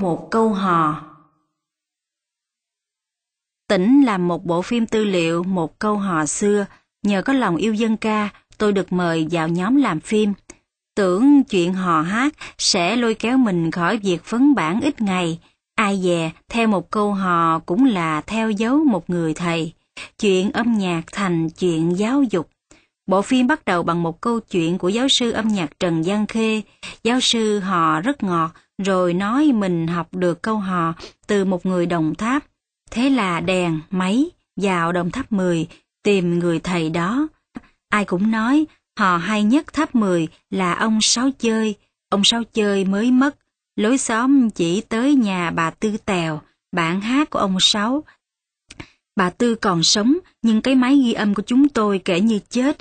một câu hò. Tỉnh làm một bộ phim tư liệu một câu hò xưa, nhờ có lòng yêu dân ca, tôi được mời vào nhóm làm phim. Tưởng chuyện hò hát sẽ lôi kéo mình khỏi việc phấn bản ít ngày, ai dè theo một câu hò cũng là theo dấu một người thầy. Chuyện âm nhạc thành chuyện giáo dục. Bộ phim bắt đầu bằng một câu chuyện của giáo sư âm nhạc Trần Giang Khê. Giáo sư hò rất ngọt, rồi nói mình học được câu hò từ một người đồng tháp. Thế là đèn, máy, vào đồng tháp 10, tìm người thầy đó. Ai cũng nói, hò hay nhất tháp 10 là ông Sáu Chơi. Ông Sáu Chơi mới mất, lối xóm chỉ tới nhà bà Tư Tèo, bản hát của ông Sáu. Bà Tư còn sống, nhưng cái máy ghi âm của chúng tôi kể như chết,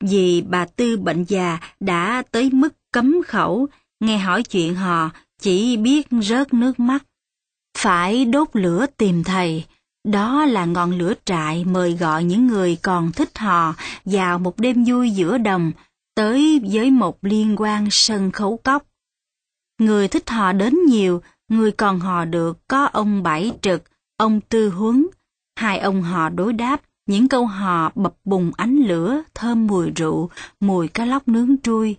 vì bà Tư bệnh già đã tới mức cấm khẩu, nghe hỏi chuyện họ chỉ biết rớt nước mắt. Phải đốt lửa tìm thầy, đó là ngọn lửa trại mời gọi những người còn thích họ vào một đêm vui giữa đồng, tới với một liên quan sân khấu cốc. Người thích họ đến nhiều, người còn họ được có ông Bảy Trực, ông Tư Huấn. Hai ông họ đối đáp, những câu hò bập bùng ánh lửa, thơm mùi rượu, mùi cá lóc nướng trui.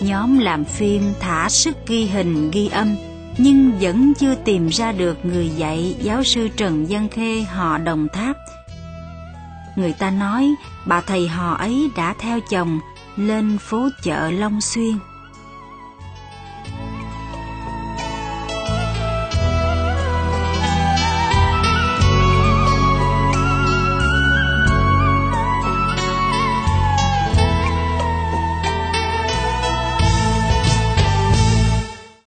Nhóm làm phim thả sức ghi hình ghi âm, nhưng vẫn chưa tìm ra được người dạy giáo sư Trần Văn Khê họ Đồng Tháp. Người ta nói bà thầy họ ấy đã theo chồng lên phố chợ Long Xuyên.